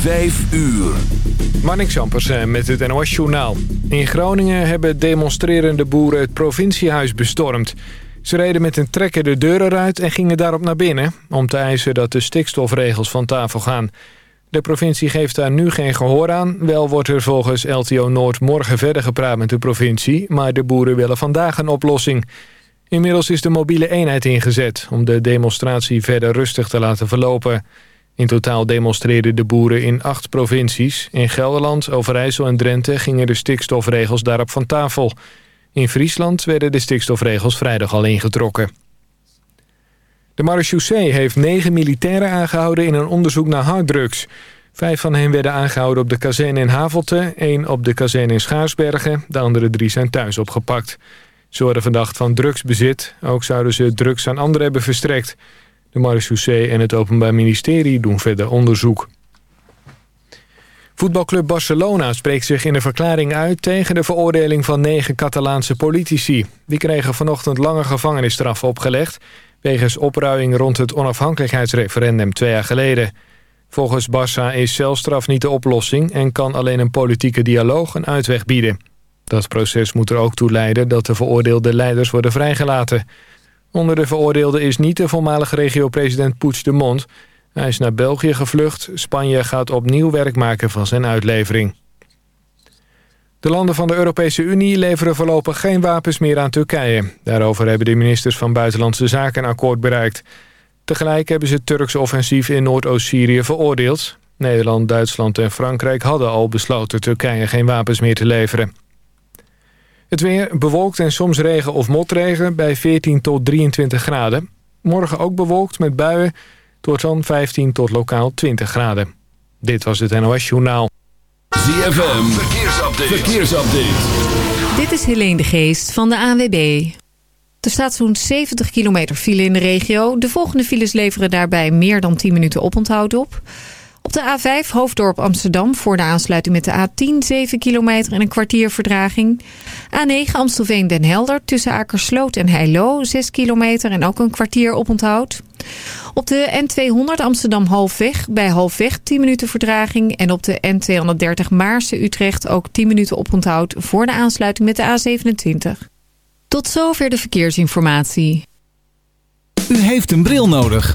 Vijf uur. Marnik Sampersen met het NOS Journaal. In Groningen hebben demonstrerende boeren het provinciehuis bestormd. Ze reden met een trekker de deuren uit en gingen daarop naar binnen... om te eisen dat de stikstofregels van tafel gaan. De provincie geeft daar nu geen gehoor aan. Wel wordt er volgens LTO Noord morgen verder gepraat met de provincie... maar de boeren willen vandaag een oplossing. Inmiddels is de mobiele eenheid ingezet... om de demonstratie verder rustig te laten verlopen... In totaal demonstreerden de boeren in acht provincies. In Gelderland, Overijssel en Drenthe gingen de stikstofregels daarop van tafel. In Friesland werden de stikstofregels vrijdag al ingetrokken. De marechaussee heeft negen militairen aangehouden in een onderzoek naar harddrugs. Vijf van hen werden aangehouden op de kazerne in Havelte... één op de kazerne in Schaarsbergen. De andere drie zijn thuis opgepakt. Ze worden verdacht van drugsbezit. Ook zouden ze drugs aan anderen hebben verstrekt... De marechaussee en het Openbaar Ministerie doen verder onderzoek. Voetbalclub Barcelona spreekt zich in een verklaring uit... tegen de veroordeling van negen Catalaanse politici. Die kregen vanochtend lange gevangenisstraffen opgelegd... wegens opruiing rond het onafhankelijkheidsreferendum twee jaar geleden. Volgens Barça is celstraf niet de oplossing... en kan alleen een politieke dialoog een uitweg bieden. Dat proces moet er ook toe leiden dat de veroordeelde leiders worden vrijgelaten... Onder de veroordeelde is niet de voormalige regio-president Puigdemont. Hij is naar België gevlucht. Spanje gaat opnieuw werk maken van zijn uitlevering. De landen van de Europese Unie leveren voorlopig geen wapens meer aan Turkije. Daarover hebben de ministers van Buitenlandse Zaken een akkoord bereikt. Tegelijk hebben ze het Turkse offensief in Noordoost-Syrië veroordeeld. Nederland, Duitsland en Frankrijk hadden al besloten Turkije geen wapens meer te leveren. Het weer bewolkt en soms regen of motregen bij 14 tot 23 graden. Morgen ook bewolkt met buien. tot dan 15 tot lokaal 20 graden. Dit was het NOS Journaal. ZFM, verkeersupdate. verkeersupdate. Dit is Helene de Geest van de ANWB. Er staat zo'n 70 kilometer file in de regio. De volgende files leveren daarbij meer dan 10 minuten oponthoud op... Op de A5 Hoofddorp Amsterdam voor de aansluiting met de A10 7 kilometer en een kwartier verdraging. A9 Amstelveen Den Helder tussen Akersloot en Heilo 6 kilometer en ook een kwartier oponthoud. Op de N200 Amsterdam Halfweg bij Halfweg 10 minuten verdraging. En op de N230 Maarse Utrecht ook 10 minuten oponthoud voor de aansluiting met de A27. Tot zover de verkeersinformatie. U heeft een bril nodig.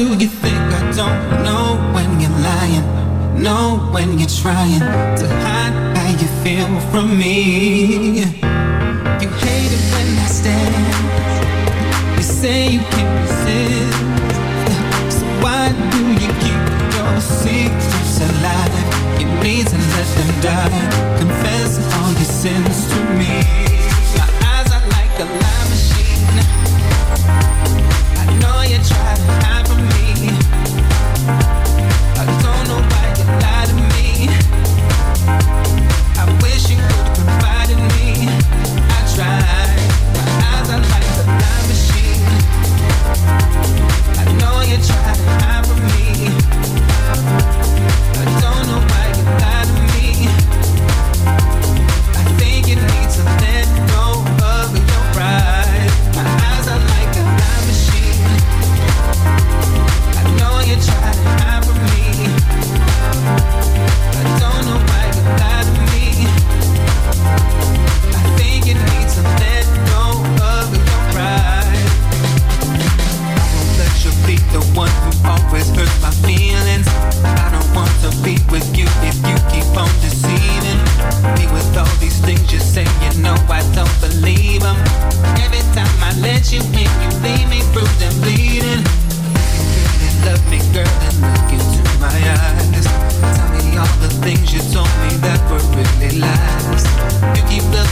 Do you think I don't know when you're lying? Know when you're trying to hide how you feel from me. You hate it when I stand. You say you can't resist. So why do you keep your secrets alive? You need to let them die. Confess all your sins to me. My eyes are like a lie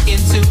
into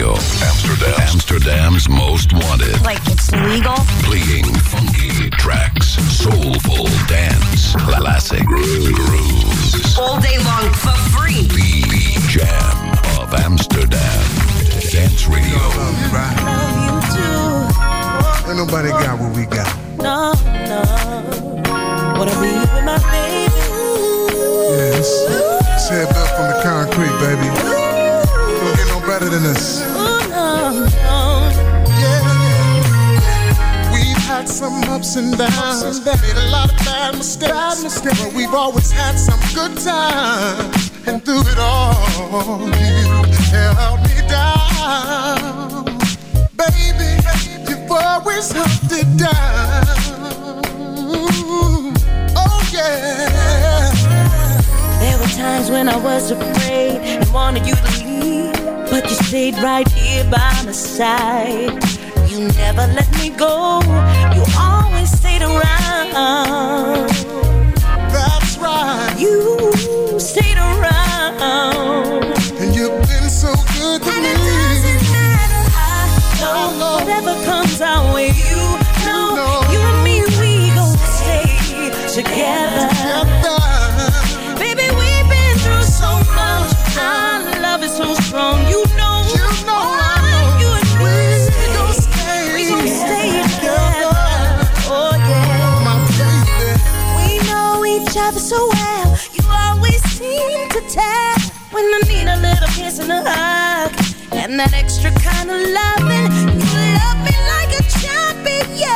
Radio. Amsterdam. Amsterdam's most wanted. Like it's legal? Playing funky tracks, soulful dance, classic grooves. All day long for free. The Jam of Amsterdam. Dance Radio. Ain't nobody got what we got. No, no. Wanna be with my baby. Get no better than this. Ooh, no, no. Yeah. We've had some ups and downs, made a lot of bad mistakes, but we've always had some good times. And through it all, you held me down, baby. You've always held it down. Oh yeah. There were times when I was afraid and wanted you to leave, but you stayed right here by my side. You never let me go. You always stayed around. That's right. You stayed around. And you've been so good to and me. it doesn't matter. I know. Whatever comes our way. with a kiss and a hug. And that extra kind of loving You love me like a champion.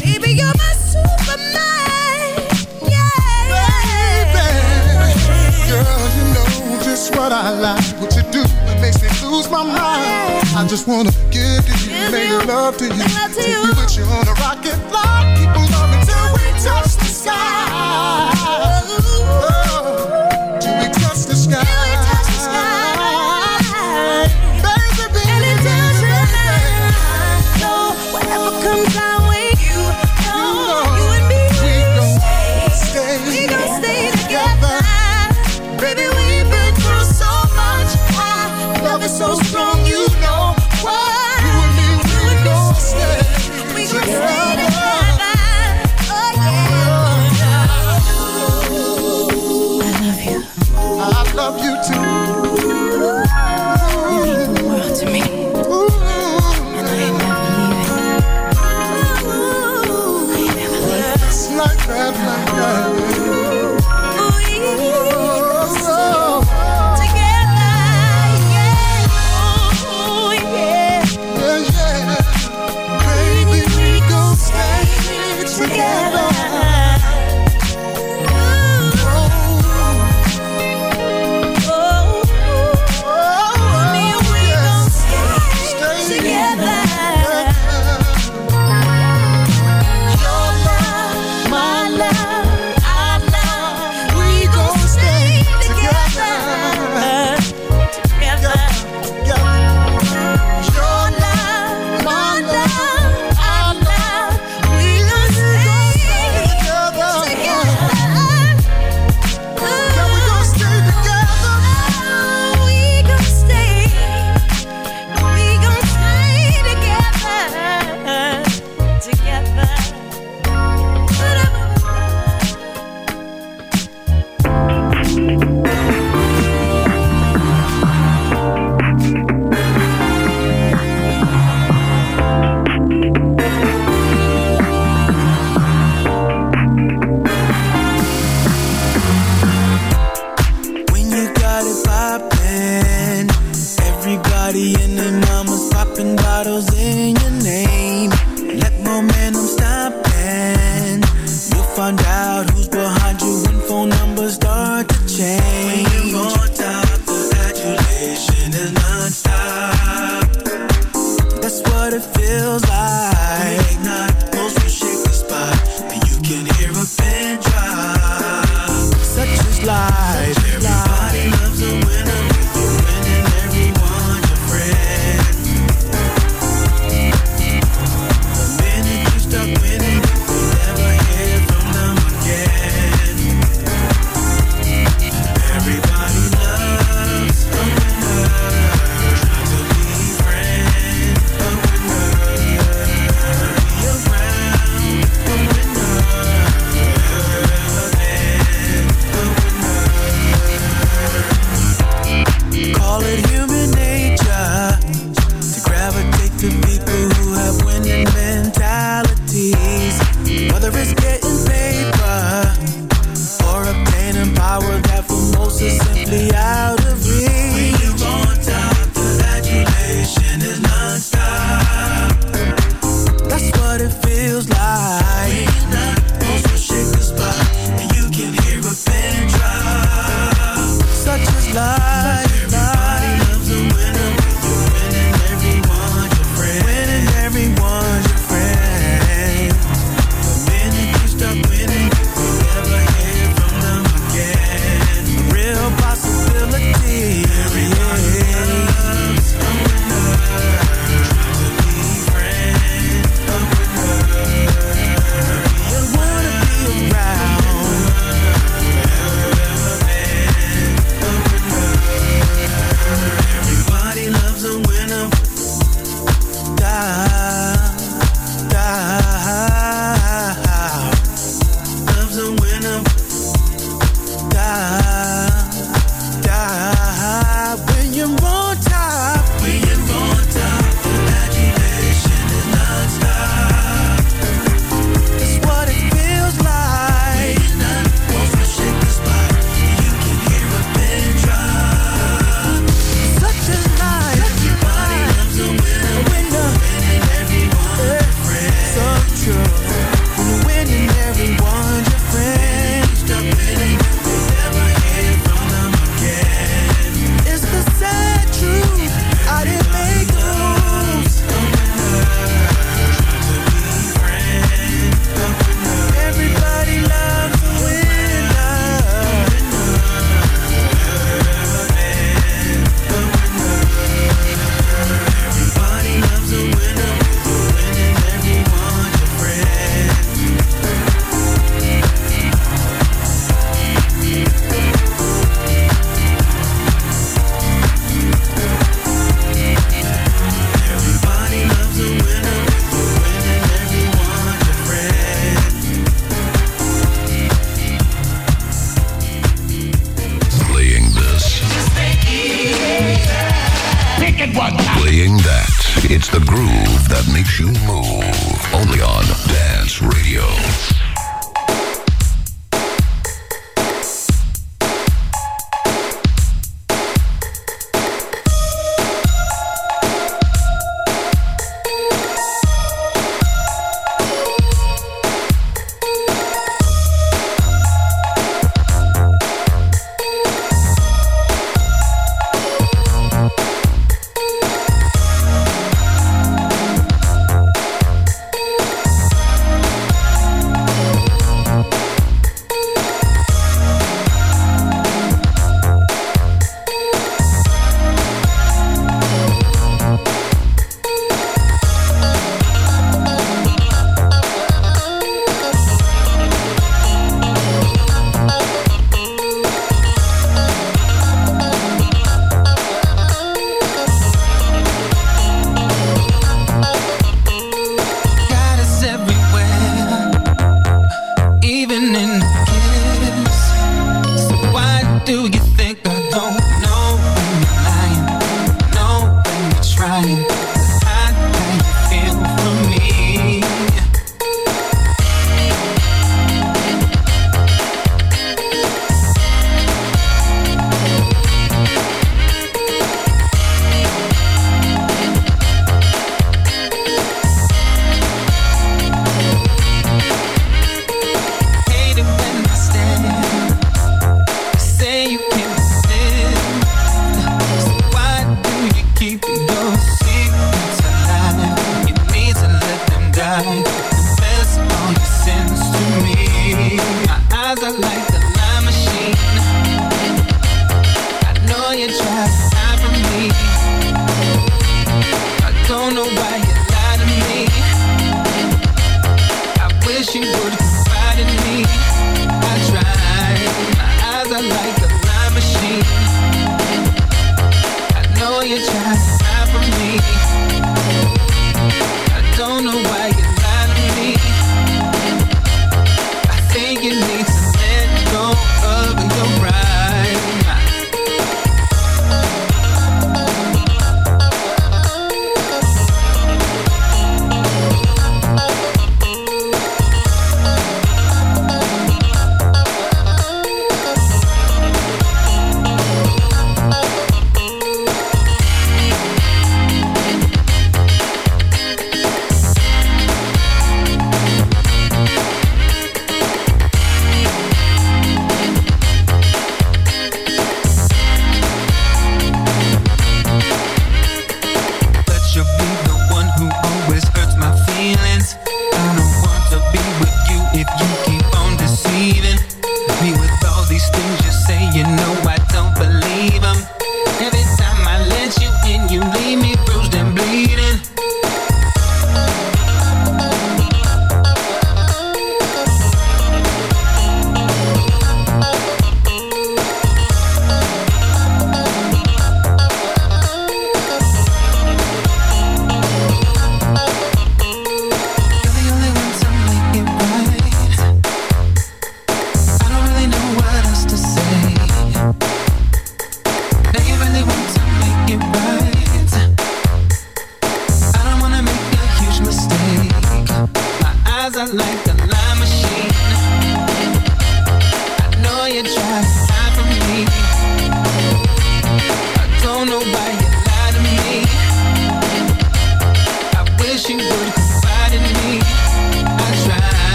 Baby, you're my superman. Yeah, yeah. Girl, you know just what I like. What you do, it makes me lose my mind. I just wanna give to you, give make you, love to you. Take you. with you on a rocket flight People love me till we touch the sky.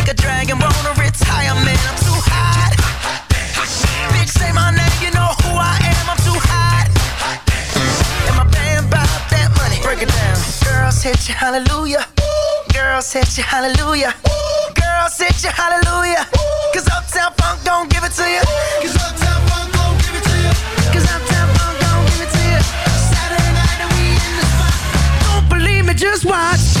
Make a dragon wanna retire, man. I'm too hot. Bitch, say my name, you know who I am. I'm too hot. And my band bought that money. Break it down. Girls hit you, hallelujah. Girls hit you, hallelujah. Girls hit you, hallelujah. Cause Uptown Funk don't give it to you. Cause Uptown Funk don't give it to you. Cause Uptown Funk don't give it to you. Saturday night and we in the spot. Don't believe me, just watch.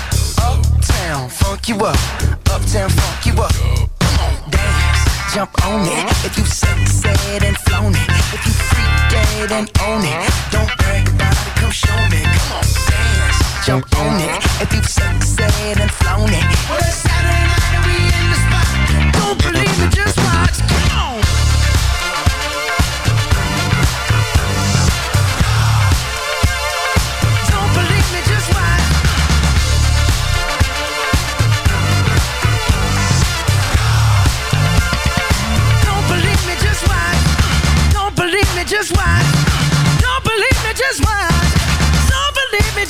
Uptown, funk you up. Uptown, funk you up. Come on, dance, jump on it. If you succeed and flown it. If you freak dead and own it. Don't brag about it, come show me. Come on, dance, jump on it. If you succeed and flown it. Well, it's Saturday night and we in the spot. Don't believe me, just watch. Come on.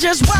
Just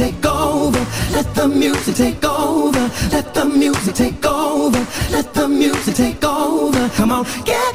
take over. Let the music take over. Let the music take over. Let the music take over. Come on, get